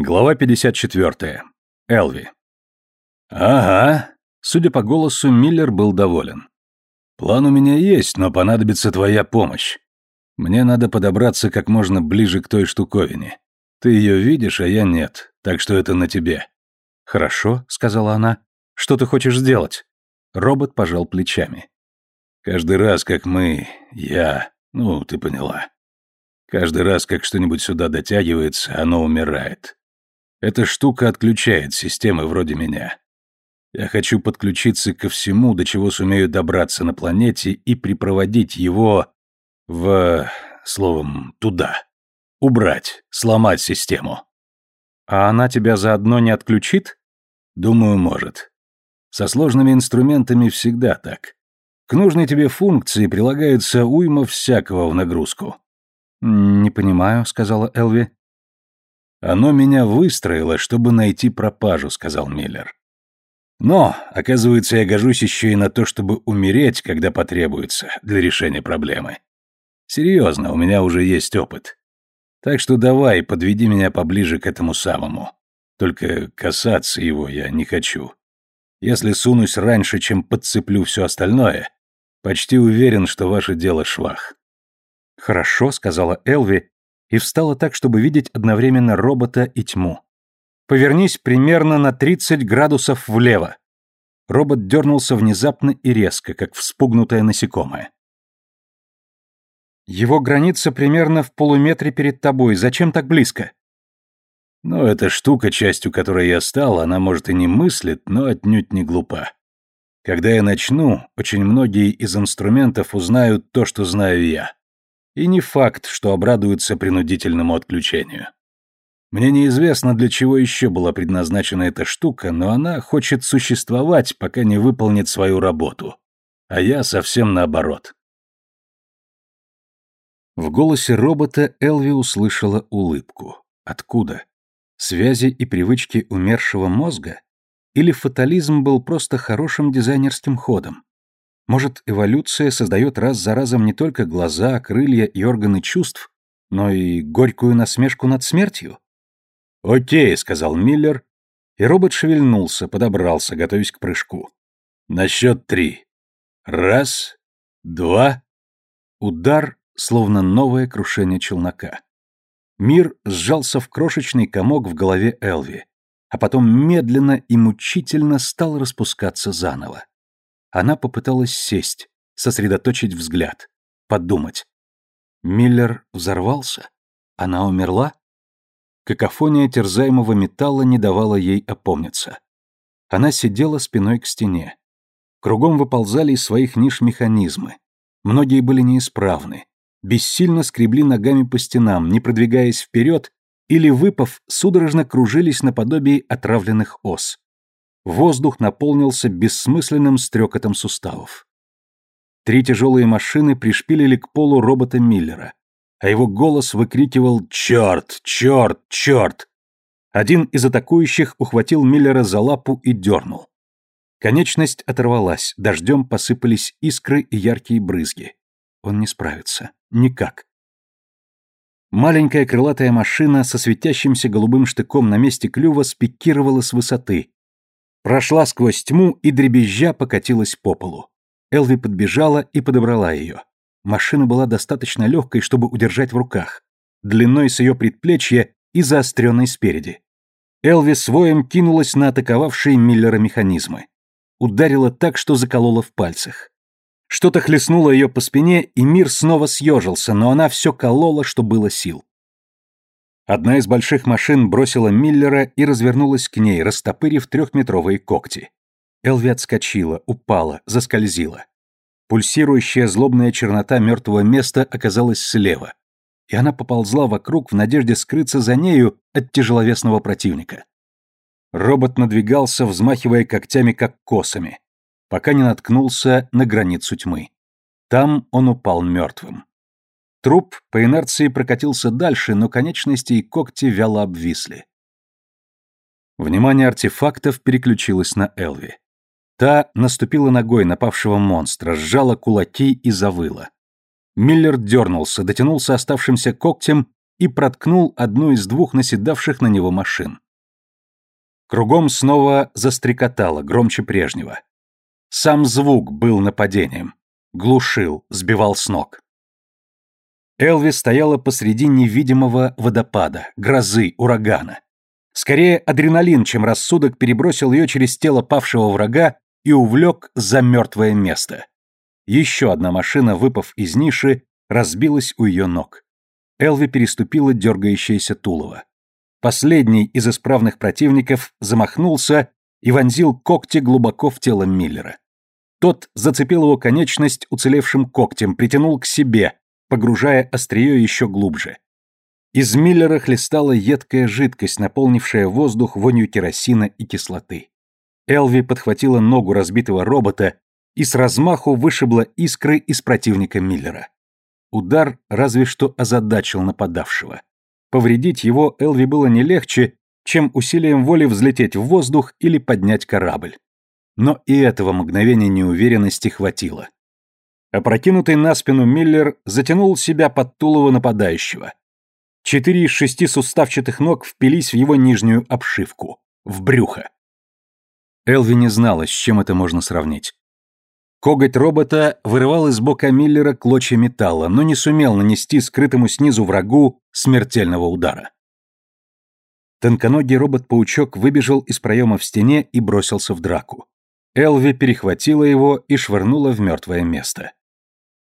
Глава 54. Элви. «Ага». Судя по голосу, Миллер был доволен. «План у меня есть, но понадобится твоя помощь. Мне надо подобраться как можно ближе к той штуковине. Ты ее видишь, а я нет, так что это на тебе». «Хорошо», — сказала она. «Что ты хочешь сделать?» Робот пожал плечами. «Каждый раз, как мы... я... ну, ты поняла. Каждый раз, как что-нибудь сюда дотягивается, оно умирает. Эта штука отключает системы вроде меня. Я хочу подключиться ко всему, до чего сумею добраться на планете и припроводить его в... словом, туда. Убрать, сломать систему. А она тебя заодно не отключит? Думаю, может. Со сложными инструментами всегда так. К нужной тебе функции прилагается уйма всякого в нагрузку. «Не понимаю», — сказала Элви. «Оно меня выстроило, чтобы найти пропажу», — сказал Миллер. «Но, оказывается, я гожусь еще и на то, чтобы умереть, когда потребуется, для решения проблемы. Серьезно, у меня уже есть опыт. Так что давай, подведи меня поближе к этому самому. Только касаться его я не хочу. Если сунусь раньше, чем подцеплю все остальное, почти уверен, что ваше дело швах». «Хорошо», — сказала Элви, и встала так, чтобы видеть одновременно робота и тьму. «Повернись примерно на 30 градусов влево». Робот дернулся внезапно и резко, как вспугнутое насекомое. «Его граница примерно в полуметре перед тобой. Зачем так близко?» «Ну, эта штука, частью которой я стал, она, может, и не мыслит, но отнюдь не глупа. Когда я начну, очень многие из инструментов узнают то, что знаю я. И не факт, что обрадуются принудительному отключению. Мне неизвестно, для чего еще была предназначена эта штука, но она хочет существовать, пока не выполнит свою работу. А я совсем наоборот. В голосе робота Элви услышала улыбку. Откуда? Связи и привычки умершего мозга? Или фатализм был просто хорошим дизайнерским ходом? Может, эволюция создает раз за разом не только глаза, крылья и органы чувств, но и горькую насмешку над смертью? «Окей», — сказал Миллер, и робот шевельнулся, подобрался, готовясь к прыжку. «На счет три. Раз, два...» Удар, словно новое крушение челнока. Мир сжался в крошечный комок в голове Элви, а потом медленно и мучительно стал распускаться заново. Она попыталась сесть, сосредоточить взгляд, подумать. Миллер взорвался? Она умерла? Какофония терзаемого металла не давала ей опомниться. Она сидела спиной к стене. Кругом выползали из своих ниш механизмы. Многие были неисправны. Бессильно скребли ногами по стенам, не продвигаясь вперед, или, выпав, судорожно кружились наподобие отравленных ос. Воздух наполнился бессмысленным стрекотом суставов. Три тяжелые машины пришпилили к полу робота Миллера, а его голос выкрикивал «Черт! Черт! Черт!». Один из атакующих ухватил Миллера за лапу и дернул. Конечность оторвалась, дождем посыпались искры и яркие брызги. Он не справится. Никак. Маленькая крылатая машина со светящимся голубым штыком на месте клюва спикировала с высоты, Прошла сквозь тьму и дребезжа покатилась по полу. Элви подбежала и подобрала ее. Машина была достаточно легкой, чтобы удержать в руках, длиной с ее предплечья и заостренной спереди. Элви своем кинулась на атаковавшие Миллера механизмы. Ударила так, что заколола в пальцах. Что-то хлестнуло ее по спине, и мир снова съежился, но она все колола, что было сил. Одна из больших машин бросила Миллера и развернулась к ней, растопырив трехметровые когти. Элви отскочила, упала, заскользила. Пульсирующая злобная чернота мертвого места оказалась слева, и она поползла вокруг в надежде скрыться за нею от тяжеловесного противника. Робот надвигался, взмахивая когтями как косами, пока не наткнулся на границу тьмы. Там он упал мертвым. Труп по инерции прокатился дальше, но конечности и когти вяло обвисли. Внимание артефактов переключилось на Элви. Та наступила ногой напавшего монстра, сжала кулаки и завыла. Миллер дернулся, дотянулся оставшимся когтем и проткнул одну из двух наседавших на него машин. Кругом снова застрекотало, громче прежнего. Сам звук был нападением. Глушил, сбивал с ног. Элви стояла посреди невидимого водопада, грозы, урагана. Скорее адреналин, чем рассудок, перебросил ее через тело павшего врага и увлек за мертвое место. Еще одна машина, выпав из ниши, разбилась у ее ног. Элви переступила дергающееся тулово. Последний из исправных противников замахнулся и вонзил когти глубоко в тело Миллера. Тот зацепил его конечность уцелевшим когтем, притянул к себе, погружая острие еще глубже. Из Миллера хлестала едкая жидкость, наполнившая воздух вонью керосина и кислоты. Элви подхватила ногу разбитого робота и с размаху вышибла искры из противника Миллера. Удар разве что озадачил нападавшего. Повредить его Элви было не легче, чем усилием воли взлететь в воздух или поднять корабль. Но и этого мгновения неуверенности хватило. Опрокинутый на спину Миллер затянул себя под тулово нападающего. Четыре из шести суставчатых ног впились в его нижнюю обшивку, в брюхо. Элви не знала, с чем это можно сравнить. Коготь робота вырывал из бока Миллера клочья металла, но не сумел нанести скрытому снизу врагу смертельного удара. Тонконогий робот-паучок выбежал из проема в стене и бросился в драку. Элви перехватила его и швырнула в мертвое место.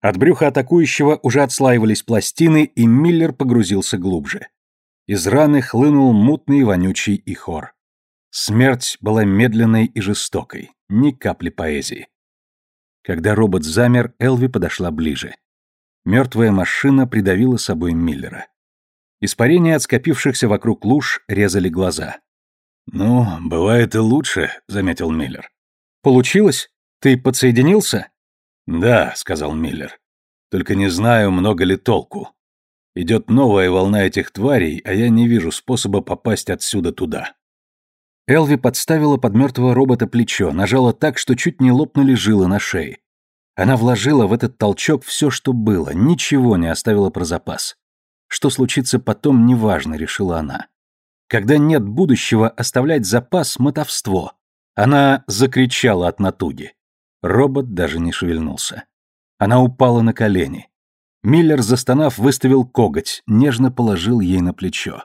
От брюха атакующего уже отслаивались пластины, и Миллер погрузился глубже. Из раны хлынул мутный вонючий ихор. Смерть была медленной и жестокой, ни капли поэзии. Когда робот замер, Элви подошла ближе. Мертвая машина придавила собой Миллера. Испарения от скопившихся вокруг луж резали глаза. «Ну, бывает и лучше», — заметил Миллер. «Получилось? Ты подсоединился?» «Да», — сказал Миллер. «Только не знаю, много ли толку. Идет новая волна этих тварей, а я не вижу способа попасть отсюда туда». Элви подставила под мертвого робота плечо, нажала так, что чуть не лопнули жилы на шее. Она вложила в этот толчок все, что было, ничего не оставила про запас. Что случится потом, неважно, решила она. Когда нет будущего, оставлять запас – мотовство. Она закричала от натуги. Робот даже не шевельнулся. Она упала на колени. Миллер, застонав, выставил коготь, нежно положил ей на плечо.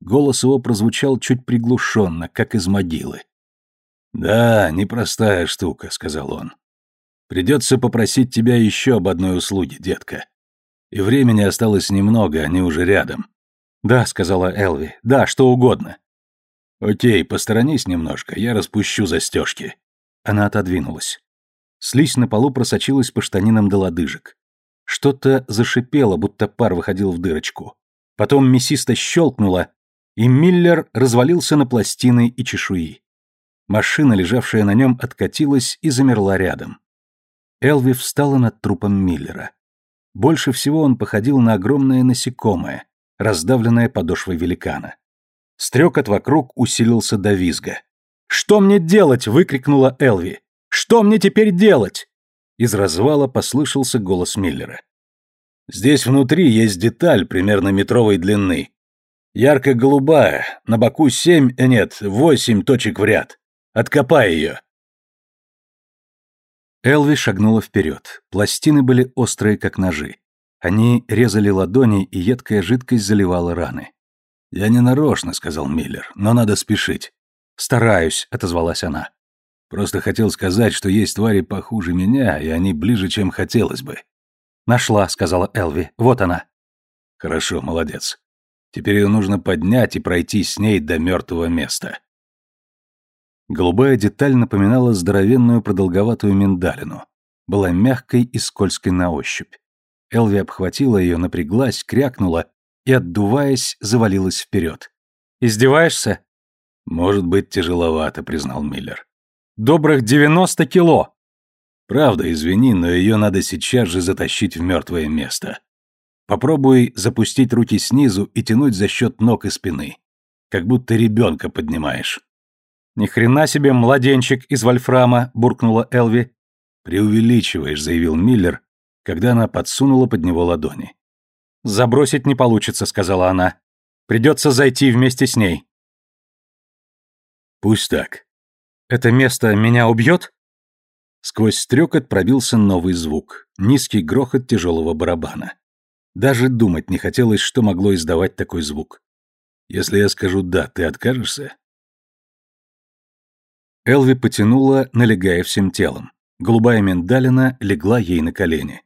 Голос его прозвучал чуть приглушенно, как из могилы. «Да, непростая штука», — сказал он. «Придется попросить тебя еще об одной услуге, детка. И времени осталось немного, они уже рядом». «Да», — сказала Элви, — «да, что угодно». «Окей, посторонись немножко, я распущу застежки». Она отодвинулась. Слизь на полу просочилась по штанинам до лодыжек. Что-то зашипело, будто пар выходил в дырочку. Потом мясисто щелкнуло, и Миллер развалился на пластины и чешуи. Машина, лежавшая на нем, откатилась и замерла рядом. Элви встала над трупом Миллера. Больше всего он походил на огромное насекомое, раздавленное подошвой великана. Стрекот вокруг усилился до визга. «Что мне делать?» — выкрикнула Элви. «Что мне теперь делать?» Из развала послышался голос Миллера. «Здесь внутри есть деталь примерно метровой длины. Ярко-голубая, на боку семь, э, нет, восемь точек в ряд. Откопай ее. Элви шагнула вперед. Пластины были острые, как ножи. Они резали ладони, и едкая жидкость заливала раны. «Я не нарочно», — сказал Миллер, — «но надо спешить». «Стараюсь», — отозвалась она. «Просто хотел сказать, что есть твари похуже меня, и они ближе, чем хотелось бы». «Нашла», — сказала Элви. «Вот она». «Хорошо, молодец. Теперь ее нужно поднять и пройти с ней до мертвого места. Голубая деталь напоминала здоровенную продолговатую миндалину. Была мягкой и скользкой на ощупь. Элви обхватила ее, напряглась, крякнула и, отдуваясь, завалилась вперед. «Издеваешься?» «Может быть, тяжеловато», — признал Миллер. «Добрых девяносто кило!» «Правда, извини, но ее надо сейчас же затащить в мертвое место. Попробуй запустить руки снизу и тянуть за счет ног и спины. Как будто ребенка поднимаешь. Ни хрена себе младенчик из вольфрама, буркнула Элви. Преувеличиваешь, заявил Миллер, когда она подсунула под него ладони. «Забросить не получится», — сказала она. «Придется зайти вместе с ней». «Пусть так». «Это место меня убьет?» Сквозь стрекот пробился новый звук, низкий грохот тяжелого барабана. Даже думать не хотелось, что могло издавать такой звук. «Если я скажу «да», ты откажешься?» Элви потянула, налегая всем телом. Голубая миндалина легла ей на колени.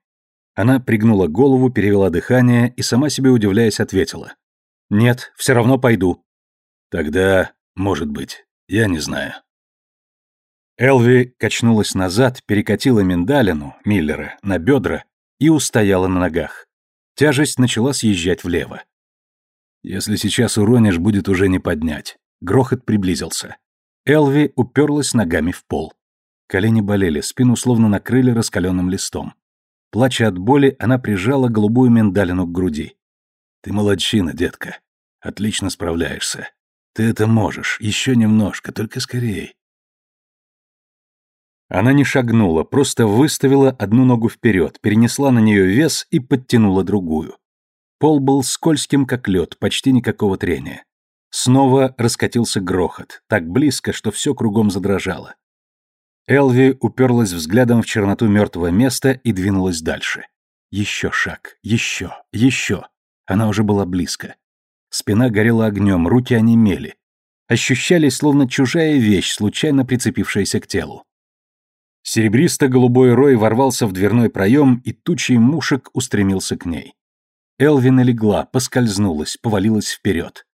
Она пригнула голову, перевела дыхание и, сама себе удивляясь, ответила. «Нет, все равно пойду». «Тогда, может быть, я не знаю». Элви качнулась назад, перекатила миндалину, Миллера, на бедра и устояла на ногах. Тяжесть начала съезжать влево. «Если сейчас уронишь, будет уже не поднять». Грохот приблизился. Элви уперлась ногами в пол. Колени болели, спину словно накрыли раскаленным листом. Плача от боли, она прижала голубую миндалину к груди. «Ты молодчина, детка. Отлично справляешься. Ты это можешь. Еще немножко, только скорее. Она не шагнула, просто выставила одну ногу вперед, перенесла на нее вес и подтянула другую. Пол был скользким, как лед, почти никакого трения. Снова раскатился грохот, так близко, что все кругом задрожало. Элви уперлась взглядом в черноту мертвого места и двинулась дальше. Еще шаг, еще, еще. Она уже была близко. Спина горела огнем, руки онемели. Ощущались, словно чужая вещь, случайно прицепившаяся к телу. Серебристо-голубой рой ворвался в дверной проем, и тучей мушек устремился к ней. Элвин легла, поскользнулась, повалилась вперед.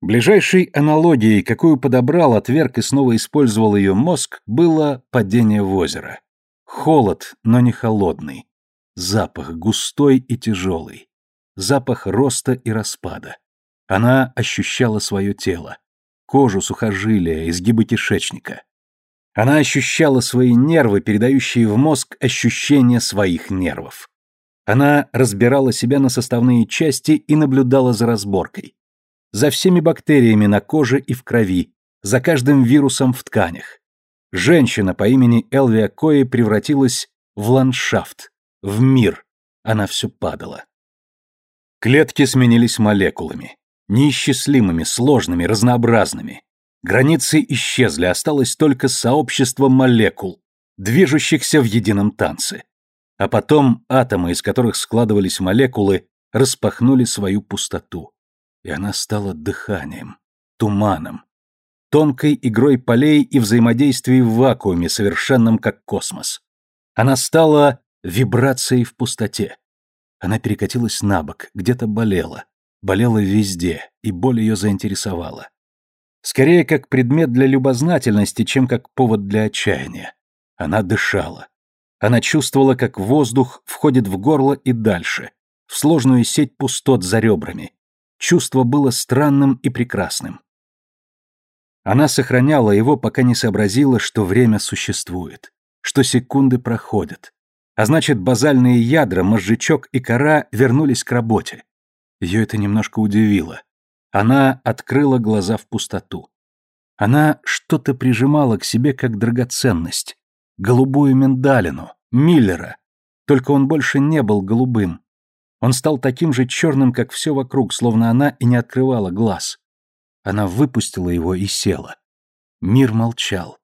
Ближайшей аналогией, какую подобрал, отверг и снова использовал ее мозг, было падение в озеро. Холод, но не холодный. Запах густой и тяжелый. Запах роста и распада. Она ощущала свое тело. Кожу, сухожилия, изгибы кишечника. Она ощущала свои нервы, передающие в мозг ощущения своих нервов. Она разбирала себя на составные части и наблюдала за разборкой. За всеми бактериями на коже и в крови, за каждым вирусом в тканях. Женщина по имени Элвия Кои превратилась в ландшафт, в мир. Она все падала. Клетки сменились молекулами. Неисчислимыми, сложными, разнообразными. Границы исчезли, осталось только сообщество молекул, движущихся в едином танце. А потом атомы, из которых складывались молекулы, распахнули свою пустоту. И она стала дыханием, туманом, тонкой игрой полей и взаимодействием в вакууме, совершенном как космос. Она стала вибрацией в пустоте. Она перекатилась на бок, где-то болела. Болела везде, и боль ее заинтересовала. Скорее как предмет для любознательности, чем как повод для отчаяния. Она дышала. Она чувствовала, как воздух входит в горло и дальше, в сложную сеть пустот за ребрами. Чувство было странным и прекрасным. Она сохраняла его, пока не сообразила, что время существует, что секунды проходят. А значит, базальные ядра, мозжечок и кора вернулись к работе. Ее это немножко удивило. Она открыла глаза в пустоту. Она что-то прижимала к себе как драгоценность. Голубую миндалину, Миллера. Только он больше не был голубым. Он стал таким же черным, как все вокруг, словно она и не открывала глаз. Она выпустила его и села. Мир молчал.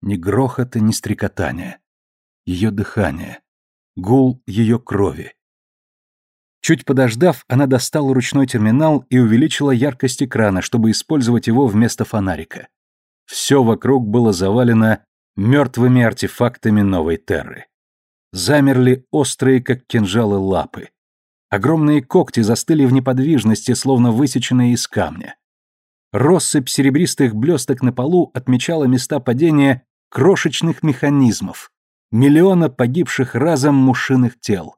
Ни грохота, ни стрекотания. Ее дыхание. Гул ее крови. Чуть подождав, она достала ручной терминал и увеличила яркость экрана, чтобы использовать его вместо фонарика. Все вокруг было завалено мертвыми артефактами новой Терры. Замерли острые, как кинжалы, лапы. Огромные когти застыли в неподвижности, словно высеченные из камня. Россыпь серебристых блесток на полу отмечала места падения крошечных механизмов, миллиона погибших разом мушиных тел.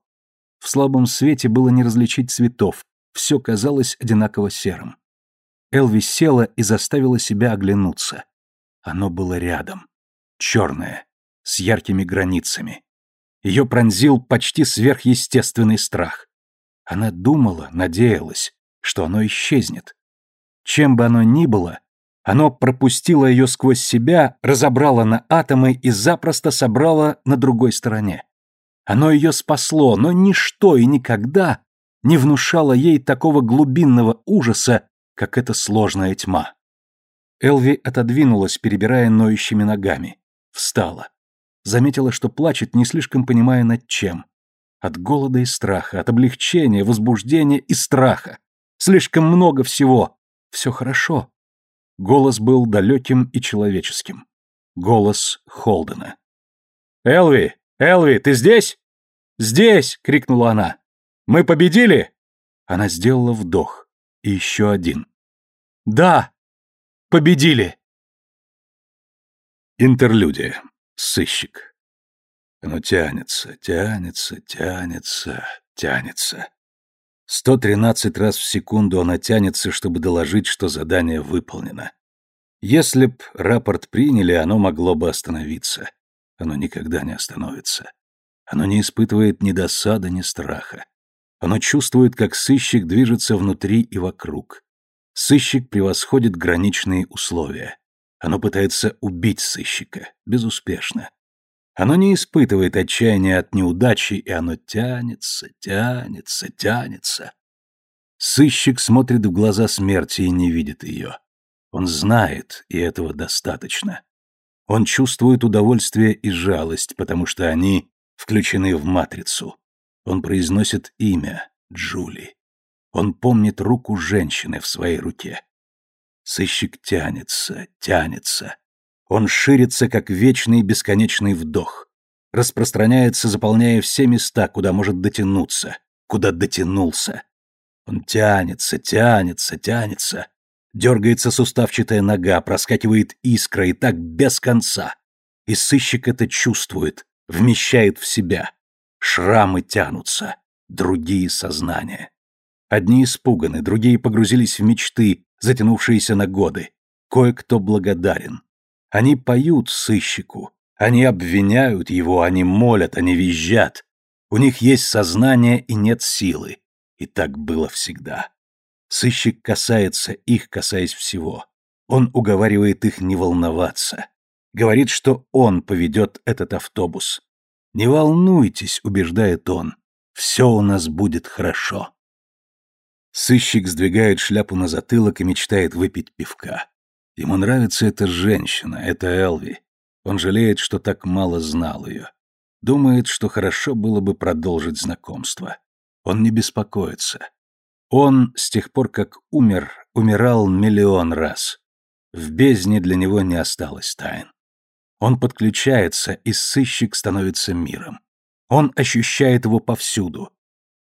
В слабом свете было не различить цветов, все казалось одинаково серым. Элви села и заставила себя оглянуться. Оно было рядом. Черное, с яркими границами. Ее пронзил почти сверхъестественный страх. Она думала, надеялась, что оно исчезнет. Чем бы оно ни было, оно пропустило ее сквозь себя, разобрало на атомы и запросто собрало на другой стороне. Оно ее спасло, но ничто и никогда не внушало ей такого глубинного ужаса, как эта сложная тьма. Элви отодвинулась, перебирая ноющими ногами. Встала. Заметила, что плачет, не слишком понимая над чем. От голода и страха, от облегчения, возбуждения и страха. Слишком много всего. Все хорошо. Голос был далеким и человеческим. Голос Холдена. «Элви! Элви, ты здесь?» «Здесь!» — крикнула она. «Мы победили?» Она сделала вдох. И еще один. «Да! Победили!» Интерлюдия. Сыщик. Оно тянется, тянется, тянется, тянется. Сто тринадцать раз в секунду она тянется, чтобы доложить, что задание выполнено. Если б рапорт приняли, оно могло бы остановиться. Оно никогда не остановится. Оно не испытывает ни досады, ни страха. Оно чувствует, как сыщик движется внутри и вокруг. Сыщик превосходит граничные условия. Оно пытается убить сыщика. Безуспешно. Оно не испытывает отчаяния от неудачи, и оно тянется, тянется, тянется. Сыщик смотрит в глаза смерти и не видит ее. Он знает, и этого достаточно. Он чувствует удовольствие и жалость, потому что они включены в матрицу. Он произносит имя Джули. Он помнит руку женщины в своей руке. Сыщик тянется, тянется. Он ширится, как вечный бесконечный вдох. Распространяется, заполняя все места, куда может дотянуться, куда дотянулся. Он тянется, тянется, тянется. Дергается суставчатая нога, проскакивает искра, и так без конца. И сыщик это чувствует, вмещает в себя. Шрамы тянутся, другие сознания. Одни испуганы, другие погрузились в мечты, затянувшиеся на годы. Кое-кто благодарен. Они поют сыщику, они обвиняют его, они молят, они визжат. У них есть сознание и нет силы. И так было всегда. Сыщик касается их, касаясь всего. Он уговаривает их не волноваться. Говорит, что он поведет этот автобус. «Не волнуйтесь», — убеждает он, — «все у нас будет хорошо». Сыщик сдвигает шляпу на затылок и мечтает выпить пивка. Ему нравится эта женщина, это Элви. Он жалеет, что так мало знал ее. Думает, что хорошо было бы продолжить знакомство. Он не беспокоится. Он, с тех пор, как умер, умирал миллион раз. В бездне для него не осталось тайн. Он подключается, и сыщик становится миром. Он ощущает его повсюду.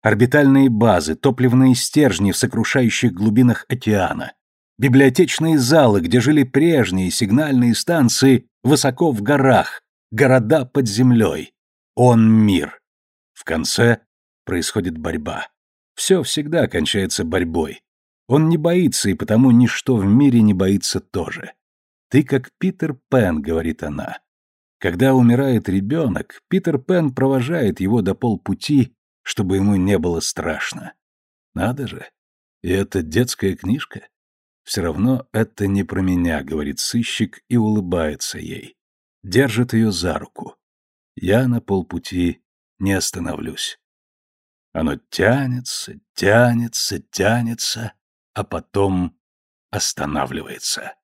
Орбитальные базы, топливные стержни в сокрушающих глубинах океана, библиотечные залы, где жили прежние сигнальные станции высоко в горах, города под землей. Он мир. В конце происходит борьба. Все всегда кончается борьбой. Он не боится, и потому ничто в мире не боится тоже. «Ты как Питер Пен», — говорит она. Когда умирает ребенок, Питер Пен провожает его до полпути, чтобы ему не было страшно. Надо же. И это детская книжка? Все равно это не про меня, говорит сыщик и улыбается ей. Держит ее за руку. Я на полпути не остановлюсь. Оно тянется, тянется, тянется, а потом останавливается.